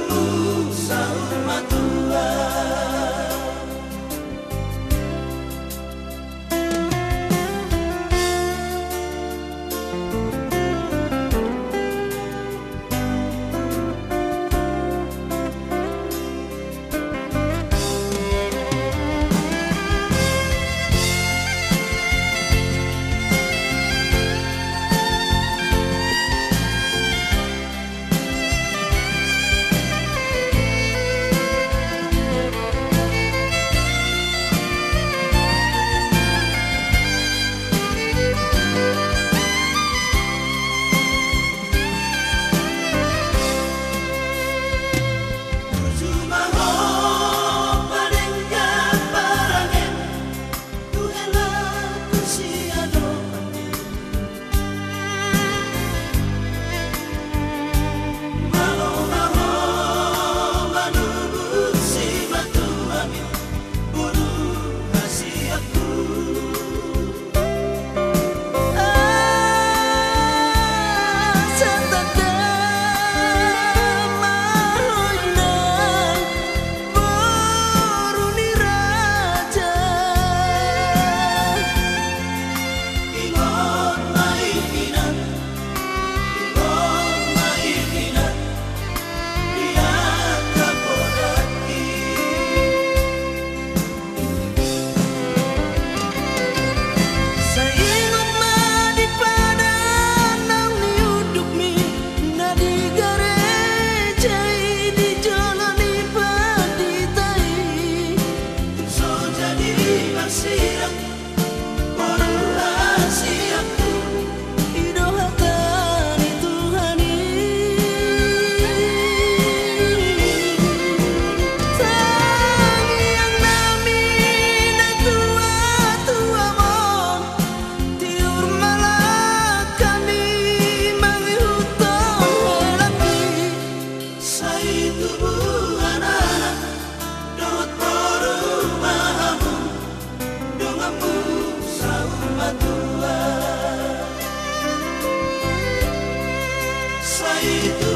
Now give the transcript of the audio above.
moon You.